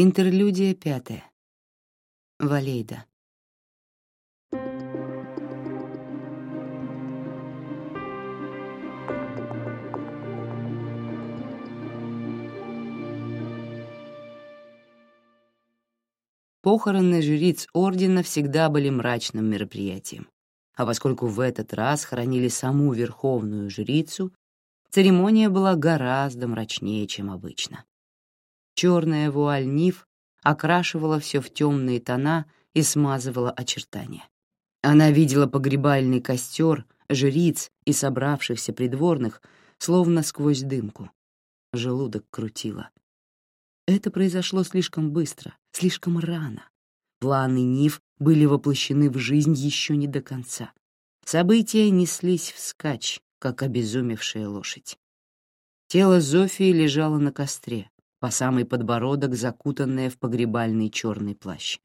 Интерлюдия пятая. Валейда. Похороны жриц Ордена всегда были мрачным мероприятием, а поскольку в этот раз хоронили саму верховную жрицу, церемония была гораздо мрачнее, чем обычно. Черная вуаль Ниф окрашивала все в темные тона и смазывала очертания. Она видела погребальный костер, жриц и собравшихся придворных, словно сквозь дымку. Желудок крутило. Это произошло слишком быстро, слишком рано. Планы Ниф были воплощены в жизнь еще не до конца. События неслись вскачь, как обезумевшая лошадь. Тело Зофии лежало на костре, по самый подбородок закутанная в погребальный черный плащ.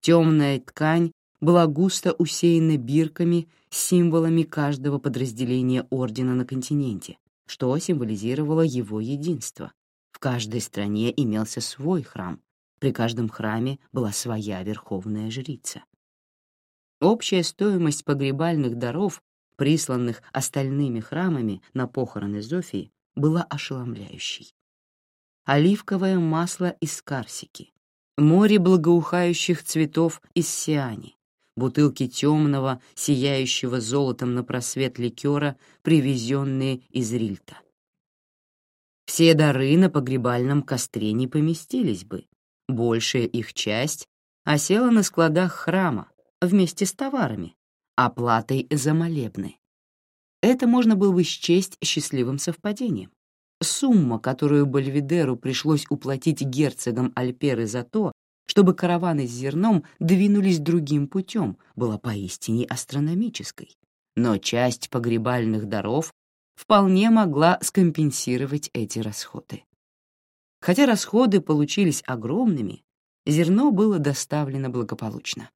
Темная ткань была густо усеяна бирками с символами каждого подразделения ордена на континенте, что символизировало его единство. В каждой стране имелся свой храм, при каждом храме была своя верховная жрица. Общая стоимость погребальных даров, присланных остальными храмами на похороны Зофии, была ошеломляющей оливковое масло из карсики, море благоухающих цветов из сиани, бутылки темного, сияющего золотом на просвет ликера, привезенные из Рильта. Все дары на погребальном костре не поместились бы, большая их часть осела на складах храма вместе с товарами, оплатой за молебны. Это можно было бы счесть счастливым совпадением. Сумма, которую Бальведеру пришлось уплатить герцогам Альперы за то, чтобы караваны с зерном двинулись другим путем, была поистине астрономической. Но часть погребальных даров вполне могла скомпенсировать эти расходы. Хотя расходы получились огромными, зерно было доставлено благополучно.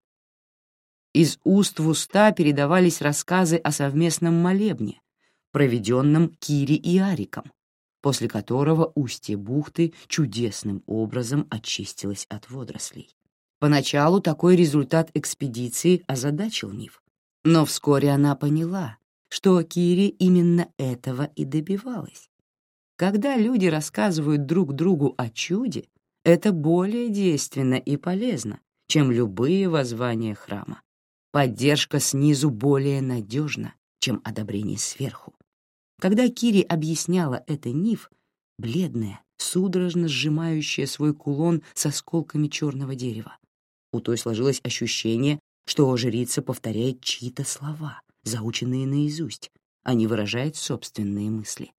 Из уст в уста передавались рассказы о совместном молебне, проведенном Кири и Ариком, после которого устье бухты чудесным образом очистилось от водорослей. Поначалу такой результат экспедиции озадачил Нив, но вскоре она поняла, что Кири именно этого и добивалась. Когда люди рассказывают друг другу о чуде, это более действенно и полезно, чем любые воззвания храма. Поддержка снизу более надежна, чем одобрение сверху. Когда Кири объясняла это Ниф, бледная, судорожно сжимающая свой кулон с осколками черного дерева, у той сложилось ощущение, что жрица повторяет чьи-то слова, заученные наизусть, а не выражает собственные мысли.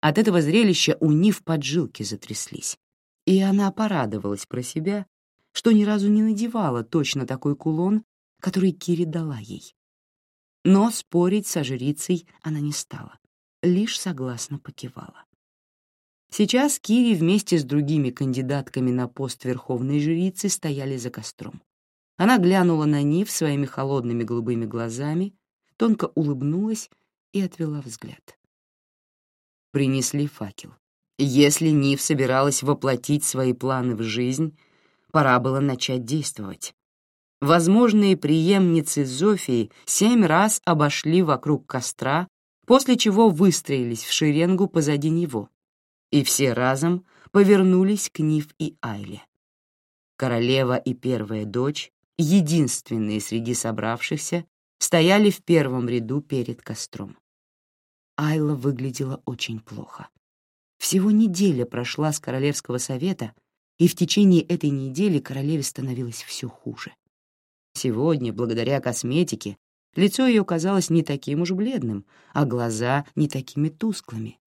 От этого зрелища у Ниф поджилки затряслись, и она порадовалась про себя, что ни разу не надевала точно такой кулон, который Кири дала ей. Но спорить со жрицей она не стала лишь согласно покивала. Сейчас Кири вместе с другими кандидатками на пост верховной жрицы стояли за костром. Она глянула на Нив своими холодными голубыми глазами, тонко улыбнулась и отвела взгляд. Принесли факел. Если Нив собиралась воплотить свои планы в жизнь, пора было начать действовать. Возможные преемницы Зофии семь раз обошли вокруг костра после чего выстроились в шеренгу позади него, и все разом повернулись к Ниф и Айле. Королева и первая дочь, единственные среди собравшихся, стояли в первом ряду перед костром. Айла выглядела очень плохо. Всего неделя прошла с королевского совета, и в течение этой недели королеве становилось все хуже. Сегодня, благодаря косметике, Лицо ее казалось не таким уж бледным, а глаза не такими тусклыми.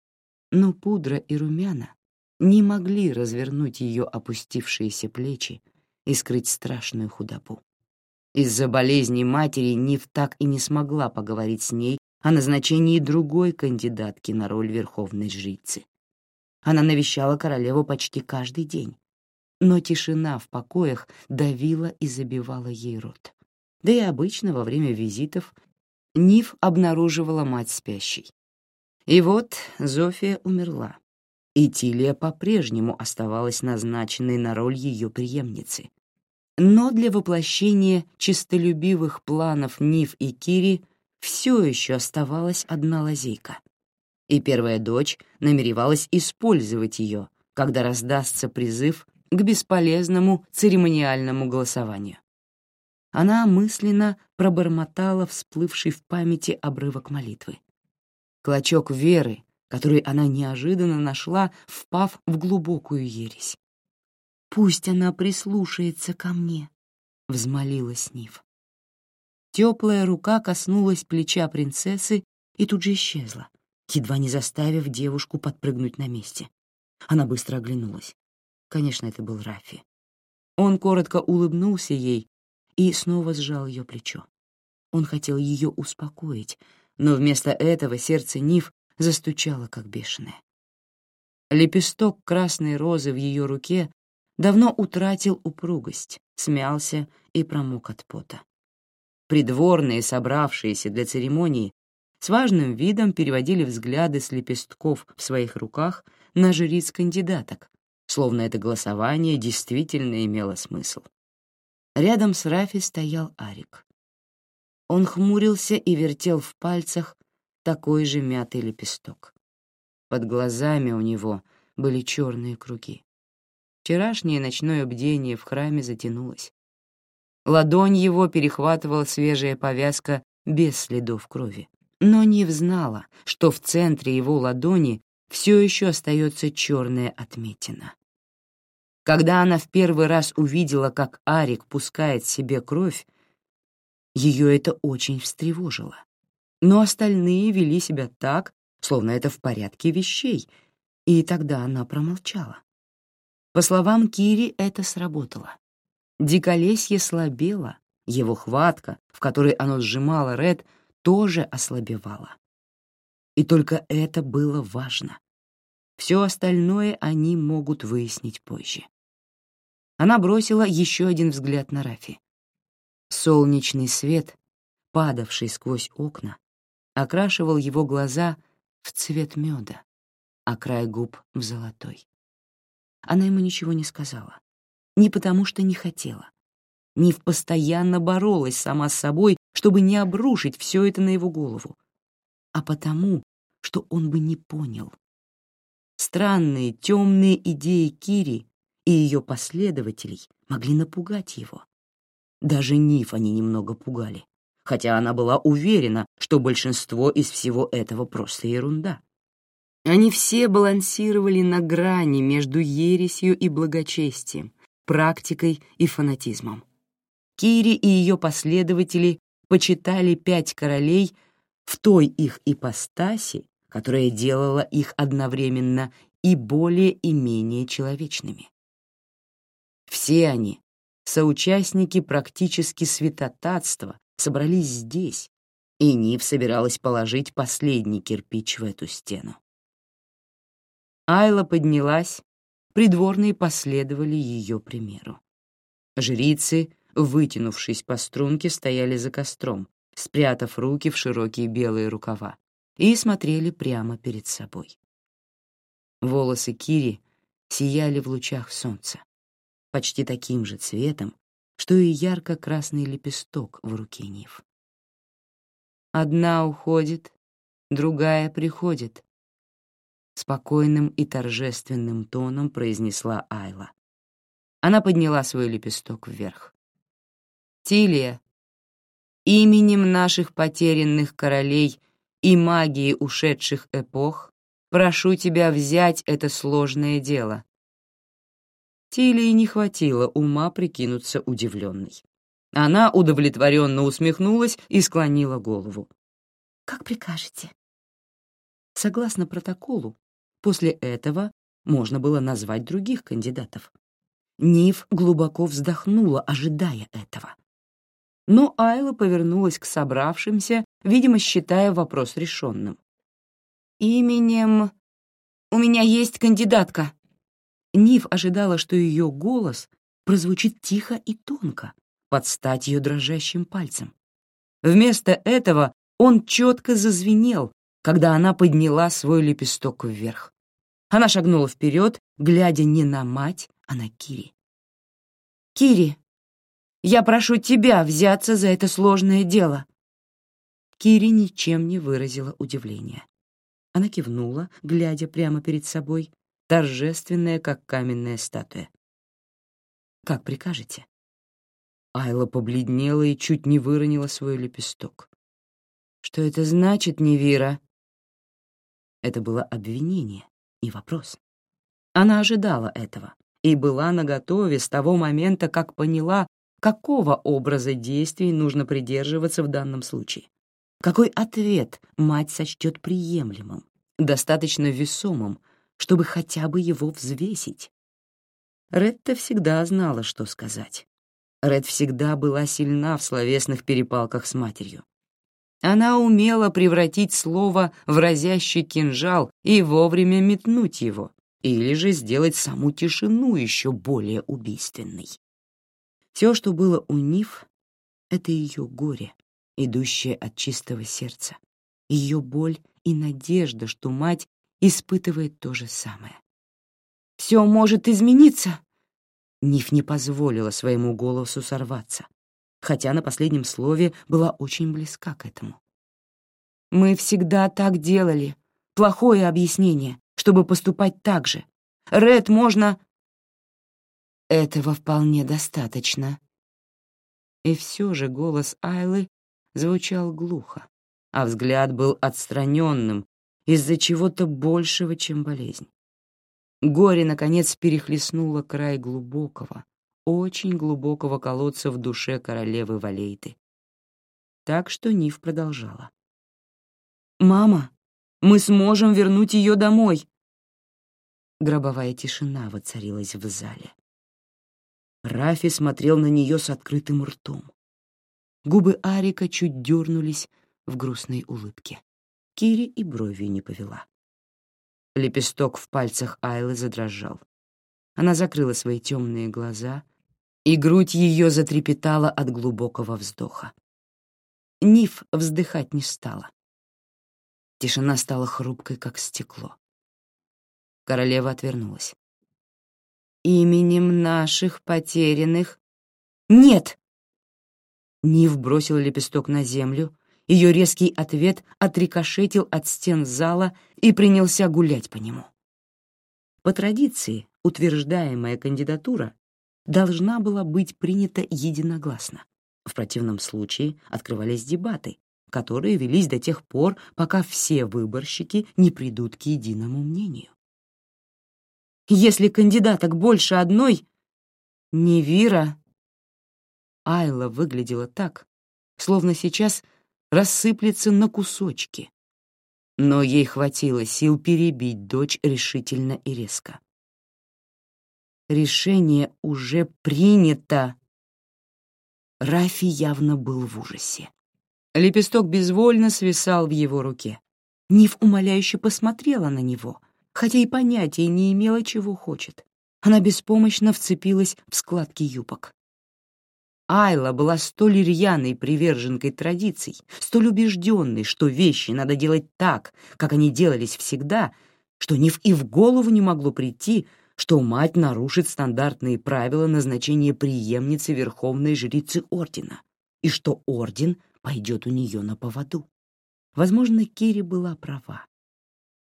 Но пудра и румяна не могли развернуть ее опустившиеся плечи и скрыть страшную худобу. Из-за болезни матери Нив так и не смогла поговорить с ней о назначении другой кандидатки на роль верховной жрицы. Она навещала королеву почти каждый день, но тишина в покоях давила и забивала ей рот да и обычно во время визитов Ниф обнаруживала мать спящей. И вот Зофия умерла, и Тилия по-прежнему оставалась назначенной на роль ее преемницы. Но для воплощения честолюбивых планов Нив и Кири все еще оставалась одна лазейка. И первая дочь намеревалась использовать ее, когда раздастся призыв к бесполезному церемониальному голосованию. Она мысленно пробормотала всплывший в памяти обрывок молитвы. Клочок веры, который она неожиданно нашла, впав в глубокую ересь. «Пусть она прислушается ко мне», — взмолилась Нив. Теплая рука коснулась плеча принцессы и тут же исчезла, едва не заставив девушку подпрыгнуть на месте. Она быстро оглянулась. Конечно, это был Рафи. Он коротко улыбнулся ей и снова сжал ее плечо. Он хотел ее успокоить, но вместо этого сердце Нив застучало, как бешеное. Лепесток красной розы в ее руке давно утратил упругость, смялся и промок от пота. Придворные, собравшиеся для церемонии, с важным видом переводили взгляды с лепестков в своих руках на жриц-кандидаток, словно это голосование действительно имело смысл. Рядом с Рафи стоял Арик. Он хмурился и вертел в пальцах такой же мятый лепесток. Под глазами у него были черные круги. Вчерашнее ночное бдение в храме затянулось. Ладонь его перехватывала свежая повязка без следов крови. Но Нив знала, что в центре его ладони все еще остается черная отметина. Когда она в первый раз увидела, как Арик пускает себе кровь, ее это очень встревожило но остальные вели себя так, словно это в порядке вещей, и тогда она промолчала. По словам Кири, это сработало. Диколесье слабело, его хватка, в которой оно сжимало Ред, тоже ослабевала. И только это было важно. Все остальное они могут выяснить позже. Она бросила еще один взгляд на Рафи. Солнечный свет, падавший сквозь окна, окрашивал его глаза в цвет меда, а край губ — в золотой. Она ему ничего не сказала. Не потому, что не хотела. Нив постоянно боролась сама с собой, чтобы не обрушить все это на его голову, а потому, что он бы не понял. Странные темные идеи Кири и ее последователей могли напугать его. Даже Ниф они немного пугали хотя она была уверена, что большинство из всего этого просто ерунда. Они все балансировали на грани между ересью и благочестием, практикой и фанатизмом. Кири и ее последователи почитали пять королей в той их ипостаси, которая делала их одновременно и более и менее человечными. Все они — соучастники практически святотатства собрались здесь, и Нив собиралась положить последний кирпич в эту стену. Айла поднялась, придворные последовали ее примеру. Жрицы, вытянувшись по струнке, стояли за костром, спрятав руки в широкие белые рукава, и смотрели прямо перед собой. Волосы Кири сияли в лучах солнца, почти таким же цветом, что и ярко-красный лепесток в руке Нив. «Одна уходит, другая приходит», — спокойным и торжественным тоном произнесла Айла. Она подняла свой лепесток вверх. «Тилия, именем наших потерянных королей и магии ушедших эпох прошу тебя взять это сложное дело, Тилии не хватило ума прикинуться удивленной. Она удовлетворенно усмехнулась и склонила голову. «Как прикажете». Согласно протоколу, после этого можно было назвать других кандидатов. Нив глубоко вздохнула, ожидая этого. Но Айла повернулась к собравшимся, видимо, считая вопрос решенным. «Именем... У меня есть кандидатка», Нив ожидала, что ее голос прозвучит тихо и тонко, под стать ее дрожащим пальцем. Вместо этого он четко зазвенел, когда она подняла свой лепесток вверх. Она шагнула вперед, глядя не на мать, а на Кири. «Кири, я прошу тебя взяться за это сложное дело». Кири ничем не выразила удивления. Она кивнула, глядя прямо перед собой, торжественная, как каменная статуя. «Как прикажете?» Айла побледнела и чуть не выронила свой лепесток. «Что это значит, Невира?» Это было обвинение и вопрос. Она ожидала этого и была наготове с того момента, как поняла, какого образа действий нужно придерживаться в данном случае. Какой ответ мать сочтет приемлемым, достаточно весомым, чтобы хотя бы его взвесить. Ретта всегда знала, что сказать. Ред всегда была сильна в словесных перепалках с матерью. Она умела превратить слово в разящий кинжал и вовремя метнуть его, или же сделать саму тишину еще более убийственной. Все, что было у Ниф, — это ее горе, идущее от чистого сердца, ее боль и надежда, что мать испытывает то же самое. «Все может измениться!» Ниф не позволила своему голосу сорваться, хотя на последнем слове была очень близка к этому. «Мы всегда так делали. Плохое объяснение, чтобы поступать так же. Ред можно...» «Этого вполне достаточно». И все же голос Айлы звучал глухо, а взгляд был отстраненным из-за чего-то большего, чем болезнь. Горе, наконец, перехлестнуло край глубокого, очень глубокого колодца в душе королевы Валейты. Так что Нив продолжала. «Мама, мы сможем вернуть ее домой!» Гробовая тишина воцарилась в зале. Рафи смотрел на нее с открытым ртом. Губы Арика чуть дернулись в грустной улыбке. Кири и бровью не повела. Лепесток в пальцах Айлы задрожал. Она закрыла свои темные глаза, и грудь ее затрепетала от глубокого вздоха. Ниф вздыхать не стала. Тишина стала хрупкой, как стекло. Королева отвернулась. «Именем наших потерянных...» «Нет!» Нив бросила лепесток на землю, ее резкий ответ отрикошетил от стен зала и принялся гулять по нему. По традиции, утверждаемая кандидатура должна была быть принята единогласно. В противном случае открывались дебаты, которые велись до тех пор, пока все выборщики не придут к единому мнению. Если кандидаток больше одной, Невира... Айла выглядела так, словно сейчас рассыплется на кусочки. Но ей хватило сил перебить дочь решительно и резко. Решение уже принято. Рафи явно был в ужасе. Лепесток безвольно свисал в его руке. Нив умоляюще посмотрела на него, хотя и понятия не имела, чего хочет. Она беспомощно вцепилась в складки юбок. Айла была столь рьяной приверженкой традиций, столь убежденной, что вещи надо делать так, как они делались всегда, что ни в и в голову не могло прийти, что мать нарушит стандартные правила назначения преемницы верховной жрицы Ордена, и что Орден пойдет у нее на поводу. Возможно, Кири была права.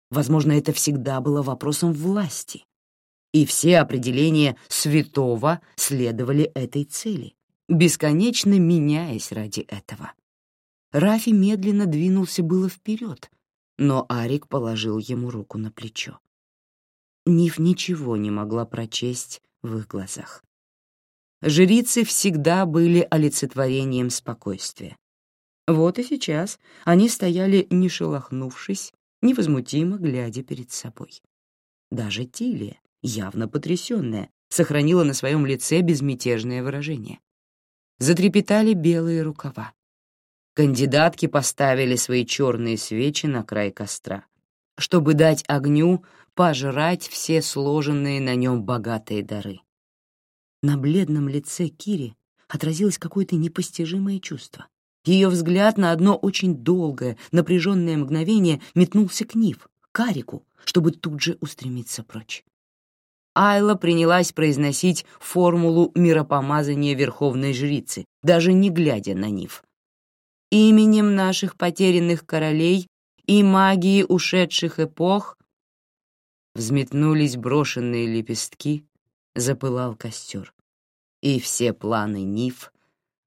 Возможно, это всегда было вопросом власти, и все определения святого следовали этой цели бесконечно меняясь ради этого. Рафи медленно двинулся было вперед, но Арик положил ему руку на плечо. Ниф ничего не могла прочесть в их глазах. Жрицы всегда были олицетворением спокойствия. Вот и сейчас они стояли, не шелохнувшись, невозмутимо глядя перед собой. Даже Тилия, явно потрясенная, сохранила на своем лице безмятежное выражение затрепетали белые рукава. Кандидатки поставили свои черные свечи на край костра, чтобы дать огню пожрать все сложенные на нем богатые дары. На бледном лице Кири отразилось какое-то непостижимое чувство. Ее взгляд на одно очень долгое, напряженное мгновение метнулся к Нив, Карику, чтобы тут же устремиться прочь. Айла принялась произносить формулу миропомазания Верховной Жрицы, даже не глядя на Нив. «Именем наших потерянных королей и магии ушедших эпох взметнулись брошенные лепестки, запылал костер, и все планы Нив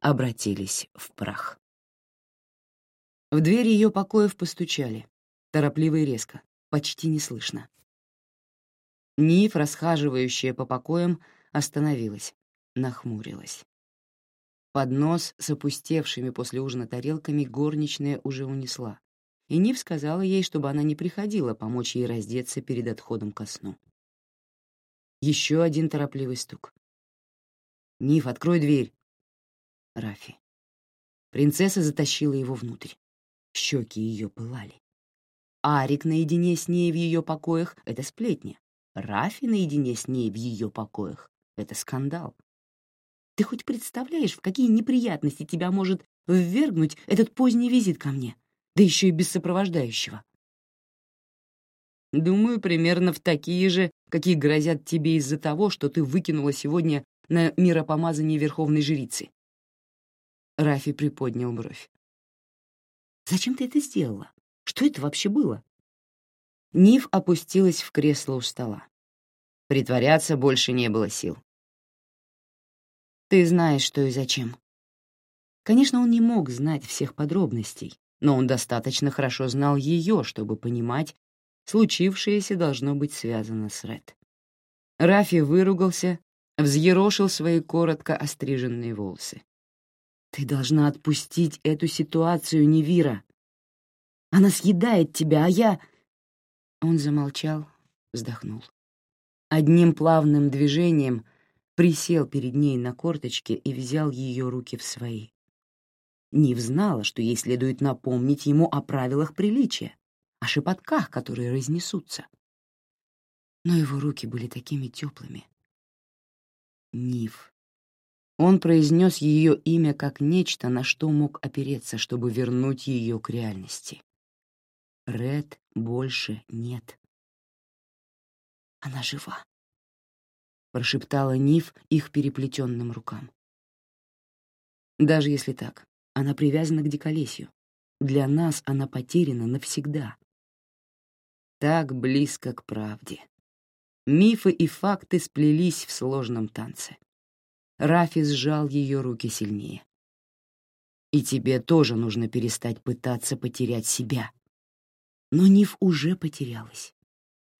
обратились в прах. В дверь ее покоев постучали, торопливо и резко, почти неслышно. Ниф, расхаживающая по покоям, остановилась, нахмурилась. Поднос с опустевшими после ужина тарелками горничная уже унесла, и Ниф сказала ей, чтобы она не приходила помочь ей раздеться перед отходом ко сну. Еще один торопливый стук. «Ниф, открой дверь!» Рафи. Принцесса затащила его внутрь. Щеки ее пылали. Арик наедине с ней в ее покоях — это сплетня. Рафи наедине с ней в ее покоях — это скандал. Ты хоть представляешь, в какие неприятности тебя может ввергнуть этот поздний визит ко мне, да еще и без сопровождающего? Думаю, примерно в такие же, какие грозят тебе из-за того, что ты выкинула сегодня на миропомазание Верховной Жрицы. Рафи приподнял бровь. «Зачем ты это сделала? Что это вообще было?» Нив опустилась в кресло у стола. Притворяться больше не было сил. «Ты знаешь, что и зачем». Конечно, он не мог знать всех подробностей, но он достаточно хорошо знал ее, чтобы понимать, случившееся должно быть связано с Ред. Рафи выругался, взъерошил свои коротко остриженные волосы. «Ты должна отпустить эту ситуацию, Невира. Она съедает тебя, а я...» Он замолчал, вздохнул. Одним плавным движением присел перед ней на корточке и взял ее руки в свои. Нив знала, что ей следует напомнить ему о правилах приличия, о шепотках, которые разнесутся. Но его руки были такими теплыми. Нив. Он произнес ее имя как нечто, на что мог опереться, чтобы вернуть ее к реальности. Ред больше нет. Она жива, прошептала Ниф их переплетенным рукам. Даже если так, она привязана к диколесью. Для нас она потеряна навсегда. Так близко к правде. Мифы и факты сплелись в сложном танце. Рафи сжал ее руки сильнее. И тебе тоже нужно перестать пытаться потерять себя. Но Ниф уже потерялась.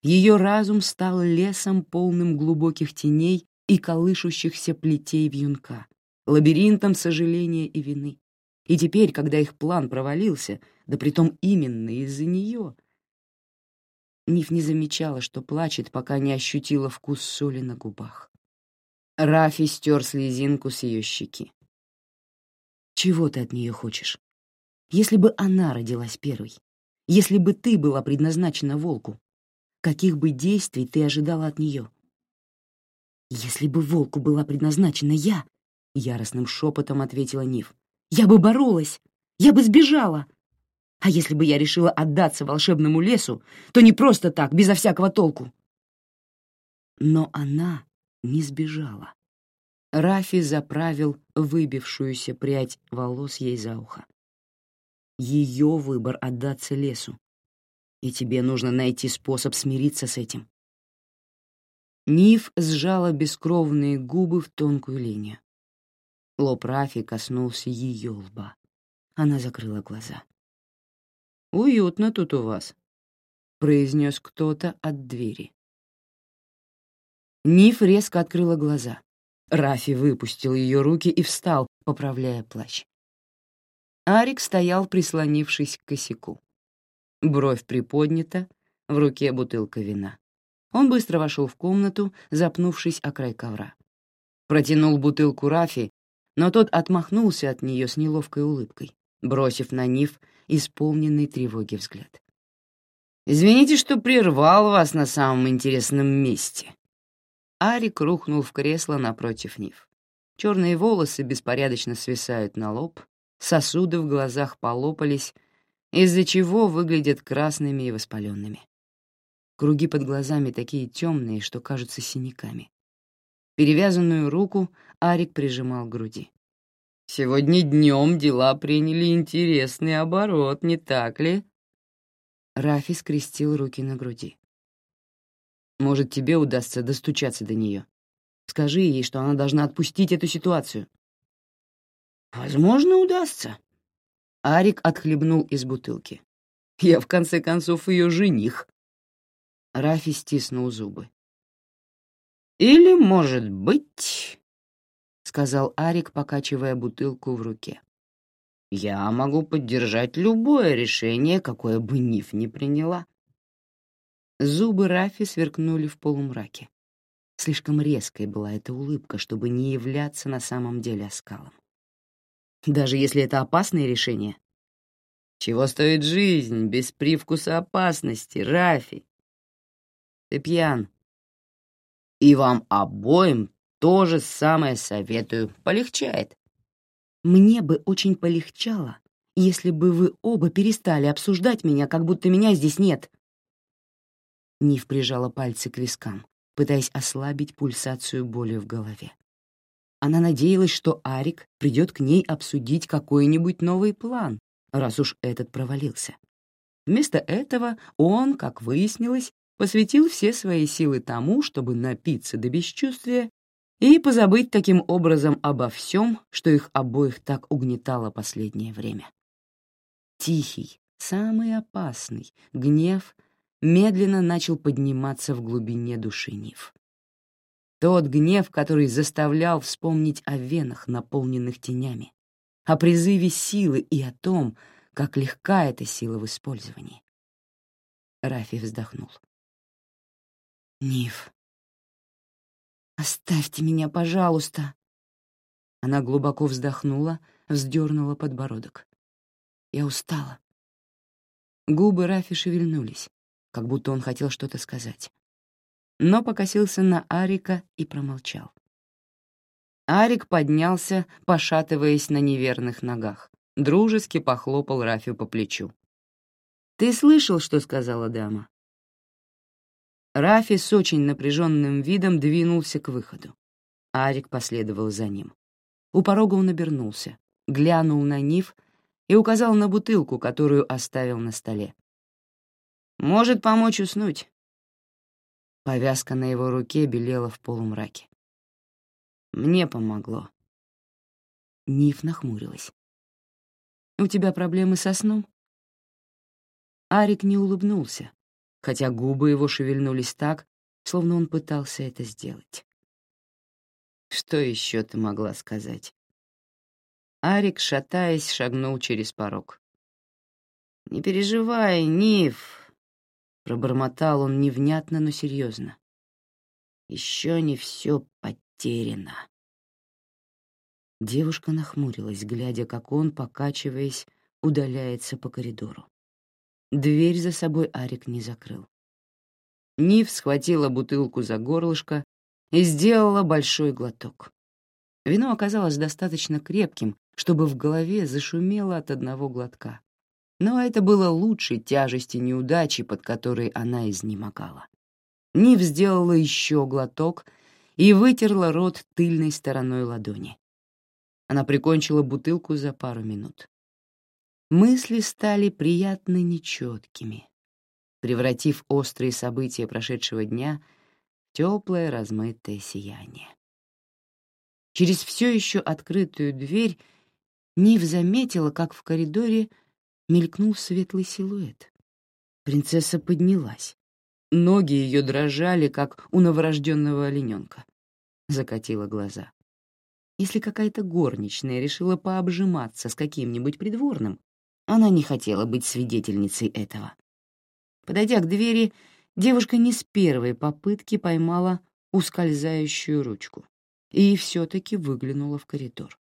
Ее разум стал лесом, полным глубоких теней и колышущихся плетей вьюнка, лабиринтом сожаления и вины. И теперь, когда их план провалился, да притом именно из-за нее, Ниф не замечала, что плачет, пока не ощутила вкус соли на губах. Рафи стер слезинку с ее щеки. «Чего ты от нее хочешь? Если бы она родилась первой, если бы ты была предназначена волку, каких бы действий ты ожидала от нее? Если бы волку была предназначена я, яростным шепотом ответила Нив, я бы боролась, я бы сбежала. А если бы я решила отдаться волшебному лесу, то не просто так, безо всякого толку. Но она не сбежала. Рафи заправил выбившуюся прядь волос ей за ухо ее выбор отдаться лесу, и тебе нужно найти способ смириться с этим. Ниф сжала бескровные губы в тонкую линию. Лоб Рафи коснулся ее лба. Она закрыла глаза. «Уютно тут у вас», — произнес кто-то от двери. Ниф резко открыла глаза. Рафи выпустил ее руки и встал, поправляя плащ. Арик стоял, прислонившись к косяку. Бровь приподнята, в руке бутылка вина. Он быстро вошел в комнату, запнувшись о край ковра. Протянул бутылку Рафи, но тот отмахнулся от нее с неловкой улыбкой, бросив на Нив исполненный тревоги взгляд. «Извините, что прервал вас на самом интересном месте». Арик рухнул в кресло напротив Нив. Черные волосы беспорядочно свисают на лоб, сосуды в глазах полопались, из-за чего выглядят красными и воспаленными. Круги под глазами такие темные, что кажутся синяками. Перевязанную руку Арик прижимал к груди. «Сегодня днем дела приняли интересный оборот, не так ли?» Рафи скрестил руки на груди. «Может, тебе удастся достучаться до нее. Скажи ей, что она должна отпустить эту ситуацию». «Возможно, удастся». Арик отхлебнул из бутылки. «Я, в конце концов, ее жених». Рафи стиснул зубы. «Или, может быть...» — сказал Арик, покачивая бутылку в руке. «Я могу поддержать любое решение, какое бы Ниф не приняла». Зубы Рафи сверкнули в полумраке. Слишком резкой была эта улыбка, чтобы не являться на самом деле оскалом. Даже если это опасное решение. Чего стоит жизнь без привкуса опасности, Рафи? Ты пьян, и вам обоим то же самое советую. Полегчает. Мне бы очень полегчало, если бы вы оба перестали обсуждать меня, как будто меня здесь нет. Нив прижала пальцы к вискам, пытаясь ослабить пульсацию боли в голове. Она надеялась, что Арик придет к ней обсудить какой-нибудь новый план, раз уж этот провалился. Вместо этого он, как выяснилось, посвятил все свои силы тому, чтобы напиться до бесчувствия и позабыть таким образом обо всем, что их обоих так угнетало последнее время. Тихий, самый опасный, гнев медленно начал подниматься в глубине души Нив. Тот гнев, который заставлял вспомнить о венах, наполненных тенями, о призыве силы и о том, как легка эта сила в использовании. Рафи вздохнул. Ниф, оставьте меня, пожалуйста. Она глубоко вздохнула, вздернула подбородок. Я устала. Губы Рафи шевельнулись, как будто он хотел что-то сказать. Но покосился на Арика и промолчал. Арик поднялся, пошатываясь на неверных ногах, дружески похлопал Рафи по плечу. «Ты слышал, что сказала дама?» Рафи с очень напряженным видом двинулся к выходу. Арик последовал за ним. У порога он обернулся, глянул на Нив и указал на бутылку, которую оставил на столе. «Может помочь уснуть». Повязка на его руке белела в полумраке. «Мне помогло». Нив нахмурилась. «У тебя проблемы со сном?» Арик не улыбнулся, хотя губы его шевельнулись так, словно он пытался это сделать. Что еще ты могла сказать? Арик, шатаясь, шагнул через порог. «Не переживай, Ниф!» — пробормотал он невнятно, но серьезно. «Еще не все потеряно». Девушка нахмурилась, глядя, как он, покачиваясь, удаляется по коридору. Дверь за собой Арик не закрыл. Нив схватила бутылку за горлышко и сделала большой глоток. Вино оказалось достаточно крепким, чтобы в голове зашумело от одного глотка. Но это было лучше тяжести неудачи, под которой она изнемогала. Нив сделала еще глоток и вытерла рот тыльной стороной ладони. Она прикончила бутылку за пару минут. Мысли стали приятно нечеткими, превратив острые события прошедшего дня в теплое размытое сияние. Через все еще открытую дверь Нив заметила, как в коридоре мелькнул светлый силуэт. Принцесса поднялась. Ноги ее дрожали, как у новорожденного олененка. Закатила глаза. Если какая-то горничная решила пообжиматься с каким-нибудь придворным, она не хотела быть свидетельницей этого. Подойдя к двери, девушка не с первой попытки поймала ускользающую ручку и все-таки выглянула в коридор.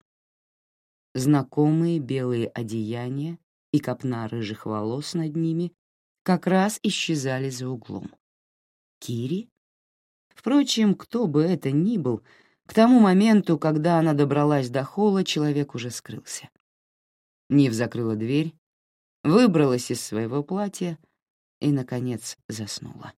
Знакомые белые одеяния и копна рыжих волос над ними как раз исчезали за углом. Кири? Впрочем, кто бы это ни был, к тому моменту, когда она добралась до холла, человек уже скрылся. Нив закрыла дверь, выбралась из своего платья и, наконец, заснула.